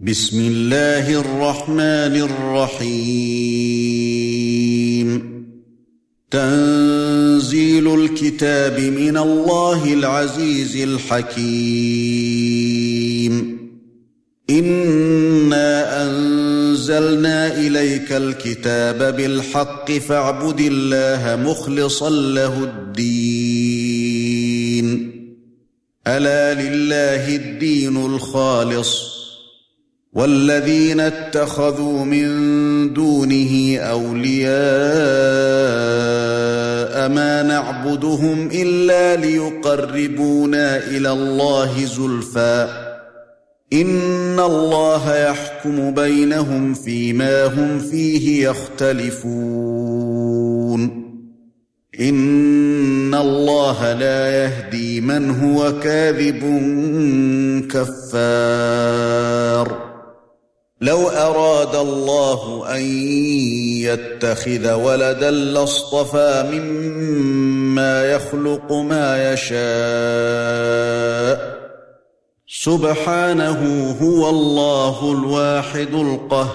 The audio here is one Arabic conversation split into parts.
بسم الله الرحمن الرحيم. تنزيل الكتاب من الله العزيز الحكيم. إنا أنزلنا إليك الكتاب بالحق فاعبد الله مخلصا له الدين. ألا لله الدين الخالص. والذين اتخذوا من دونه أولياء ما نعبدهم إلا ليقربونا إلى الله زلفى. إن الله يحكم بينهم فيما هم فيه يختلفون. إن الله لا يهدي من هو كاذب كفار. لو أراد الله أن يتخذ ولدا لاصطفى مما يخلق ما يشاء. سبحانه هو الله الواحد القهار.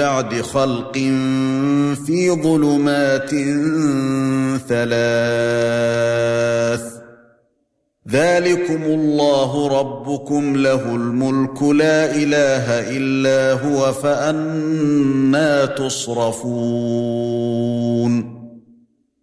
بعد خلق في ظلمات ثلاث ذلكم الله ربكم له الملك لا إله إلا هو فأنا تصرفون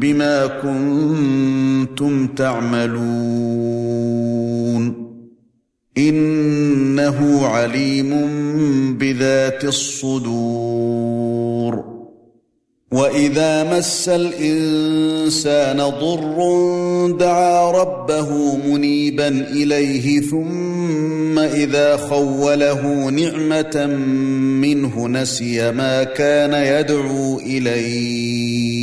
بما كنتم تعملون إنه عليم بذات الصدور وإذا مس الإنسان ضر دعا ربه منيبا إليه ثم إذا خوله نعمة منه نسي ما كان يدعو إليه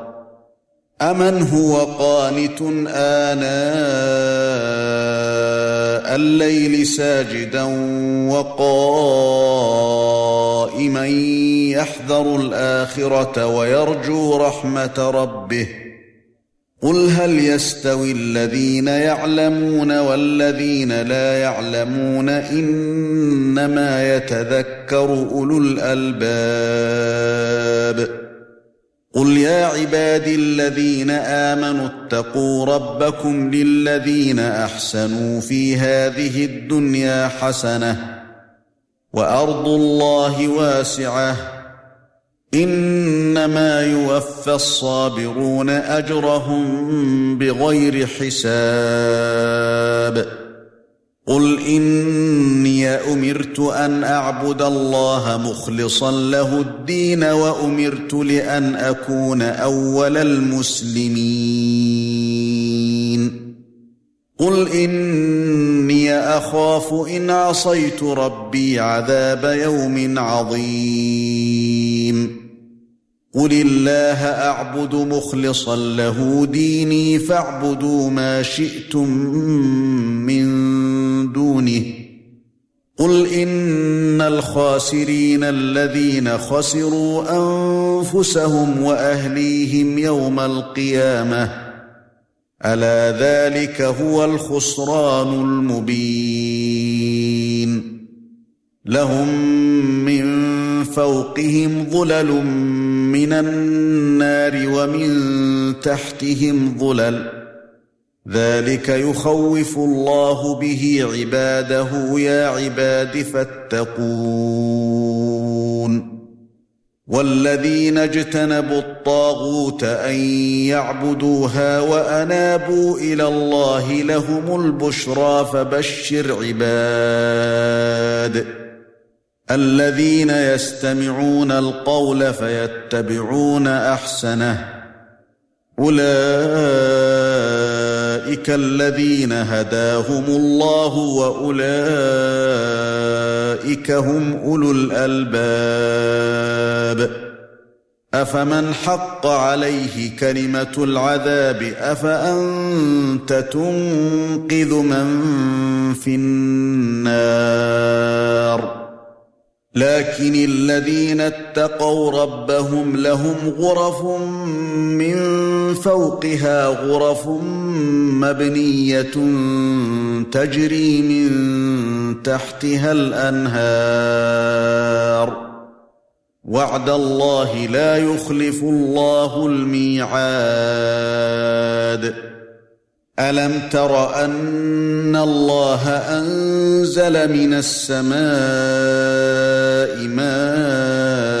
أمن هو قانت آناء الليل ساجدا وقائما يحذر الآخرة ويرجو رحمة ربه. قل هل يستوي الذين يعلمون والذين لا يعلمون إنما يتذكر أولو الألباب؟ قل يا عبادي الذين امنوا اتقوا ربكم للذين احسنوا في هذه الدنيا حسنه وارض الله واسعه انما يوفى الصابرون اجرهم بغير حساب قل إني أمرت أن أعبد الله مخلصا له الدين وأمرت لأن أكون أول المسلمين. قل إني أخاف إن عصيت ربي عذاب يوم عظيم. قل الله أعبد مخلصا له ديني فاعبدوا ما شئتم من دونه. قل إن الخاسرين الذين خسروا أنفسهم وأهليهم يوم القيامة. ألا ذلك هو الخسران المبين. لهم من فوقهم ظلل من النار ومن تحتهم ظلل. ذلك يخوف الله به عباده يا عباد فاتقون. والذين اجتنبوا الطاغوت أن يعبدوها وأنابوا إلى الله لهم البشرى فبشر عباد. الذين يستمعون القول فيتبعون أحسنه. أولئك الذين هداهم الله وأولئك هم أولو الألباب. أفمن حق عليه كلمة العذاب؟ أفأنت تنقذ من في النار؟ لكن الذين اتقوا ربهم لهم غرف من فوقها غرف مبنية تجري من تحتها الأنهار. وعد الله لا يخلف الله الميعاد. ألم تر أن الله أنزل من السماء ماء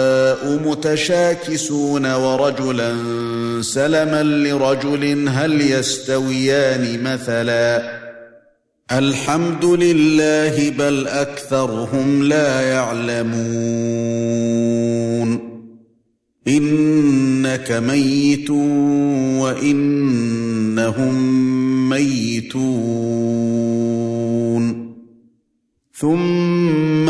متشاكسون ورجلا سلما لرجل هل يستويان مثلا؟ الحمد لله بل أكثرهم لا يعلمون. إنك ميت وإنهم ميتون. ثم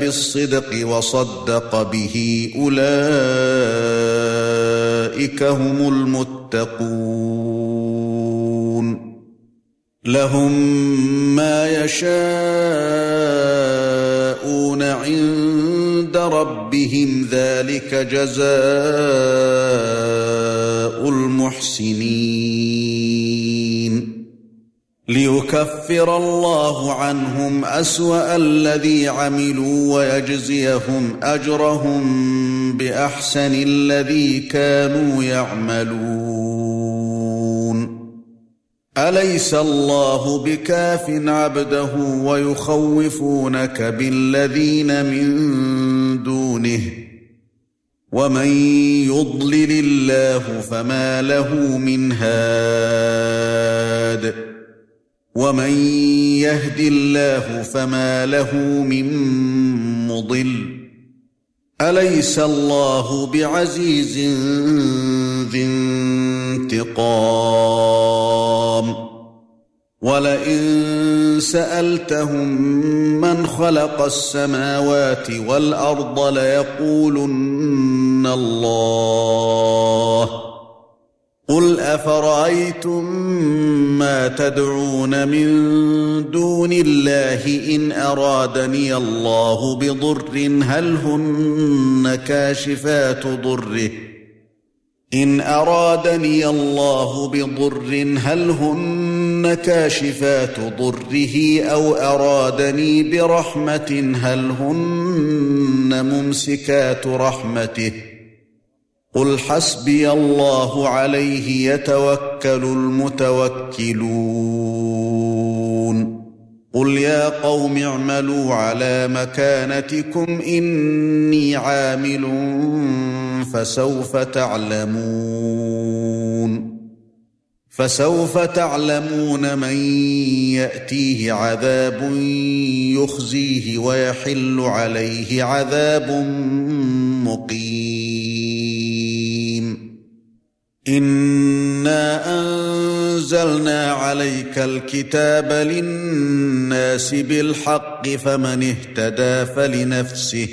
بالصدق وصدق به أولئك هم المتقون. لهم ما يشاءون عند ربهم ذلك جزاء المحسنين. ليكفر الله عنهم أسوأ الذي عملوا ويجزيهم أجرهم بأحسن الذي كانوا يعملون. أليس الله بكاف عبده ويخوفونك بالذين من دونه؟ ومن يضلل الله فما له من هاد. ومن يهد الله فما له من مضل اليس الله بعزيز ذي انتقام ولئن سالتهم من خلق السماوات والارض ليقولن الله قل افرايتم ما تدعون من دون الله ان ارادني الله بضر هل هن كاشفات ضره؟ ان ارادني الله بضر هل هن كاشفات ضره أو ارادني برحمه هل هن ممسكات رحمته؟ قل حسبي الله عليه يتوكل المتوكلون. قل يا قوم اعملوا على مكانتكم إني عامل فسوف تعلمون. فسوف تعلمون من يأتيه عذاب يخزيه ويحل عليه عذاب مقيم. انا انزلنا عليك الكتاب للناس بالحق فمن اهتدى فلنفسه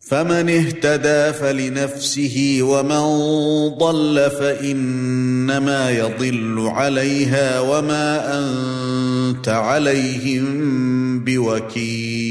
فمن اهتدى فلنفسه ومن ضل فانما يضل عليها وما انت عليهم بوكيل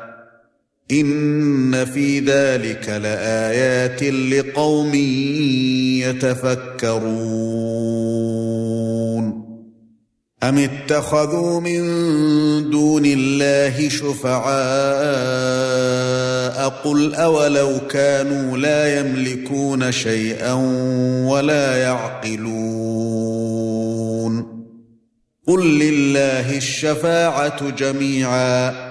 إن في ذلك لآيات لقوم يتفكرون. أم اتخذوا من دون الله شفعاء؟ قل أولو كانوا لا يملكون شيئا ولا يعقلون. قل لله الشفاعة جميعا.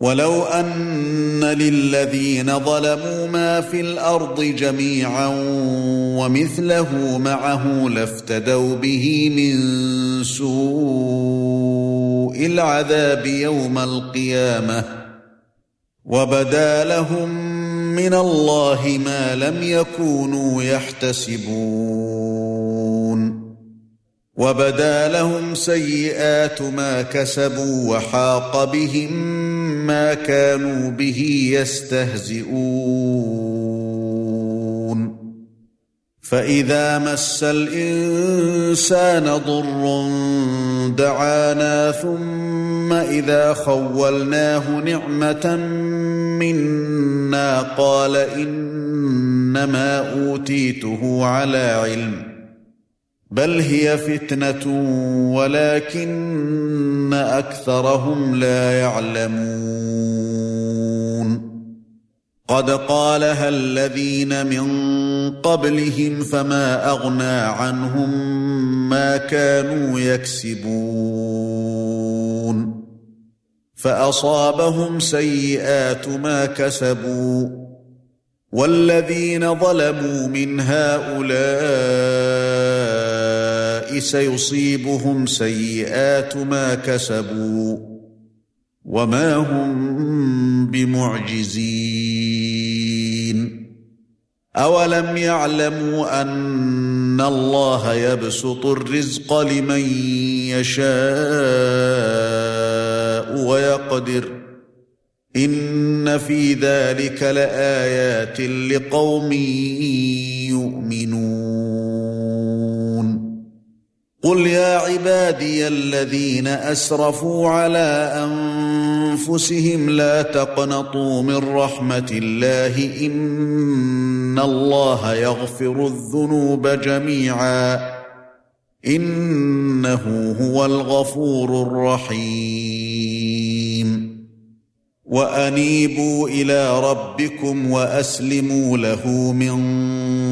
ولو أن للذين ظلموا ما في الأرض جميعا ومثله معه لافتدوا به من سوء العذاب يوم القيامة وبدا لهم من الله ما لم يكونوا يحتسبون وبدا لهم سيئات ما كسبوا وحاق بهم ما كانوا به يستهزئون. فإذا مس الإنسان ضر دعانا ثم إذا خولناه نعمة منا قال إنما أوتيته على علم. بل هي فتنة ولكن أكثرهم لا يعلمون. قد قالها الذين من قبلهم فما أغنى عنهم ما كانوا يكسبون. فأصابهم سيئات ما كسبوا. والذين ظلموا من هؤلاء سيصيبهم سيئات ما كسبوا وما هم بمعجزين. أولم يعلموا أن الله يبسط الرزق لمن يشاء ويقدر. إن في ذلك لآيات لقوم يؤمنون. قل يا عبادي الذين أسرفوا على أنفسهم لا تقنطوا من رحمة الله إن الله يغفر الذنوب جميعا إنه هو الغفور الرحيم وأنيبوا إلى ربكم وأسلموا له من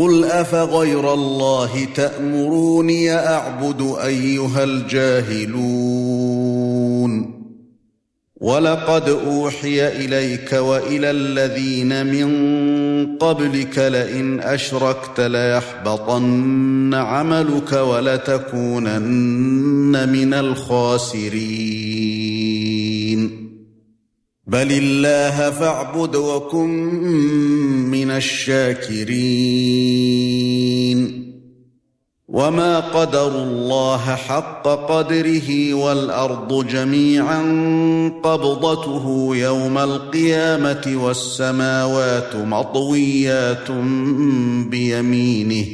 قل افغير الله تامروني اعبد ايها الجاهلون ولقد اوحي اليك والى الذين من قبلك لئن اشركت ليحبطن عملك ولتكونن من الخاسرين بل الله فاعبد وكن من الشاكرين. وما قدروا الله حق قدره والأرض جميعا قبضته يوم القيامة والسماوات مطويات بيمينه.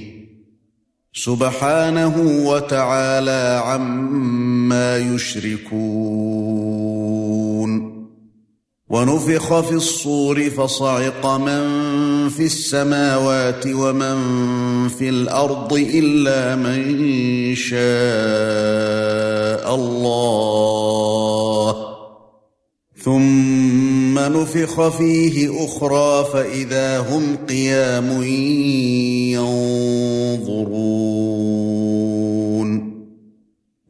سبحانه وتعالى عما يشركون. ونفخ في الصور فصعق من في السماوات ومن في الأرض إلا من شاء الله. ثم نفخ فيه أخرى فإذا هم قيام ينظرون.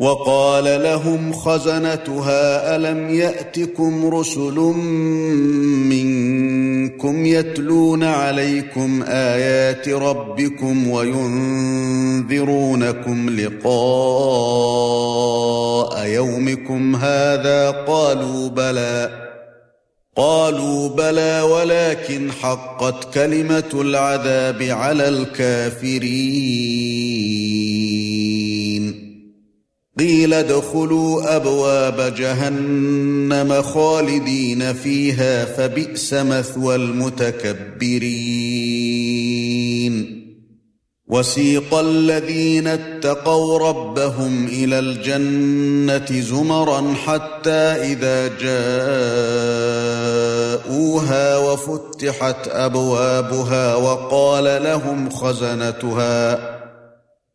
وقال لهم خزنتها ألم يأتكم رسل منكم يتلون عليكم آيات ربكم وينذرونكم لقاء يومكم هذا؟ قالوا بلى قالوا بلى ولكن حقت كلمة العذاب على الكافرين. قيل ادخلوا أبواب جهنم خالدين فيها فبئس مثوى المتكبرين. وسيق الذين اتقوا ربهم إلى الجنة زمرا حتى إذا جاءوها وفتحت أبوابها وقال لهم خزنتها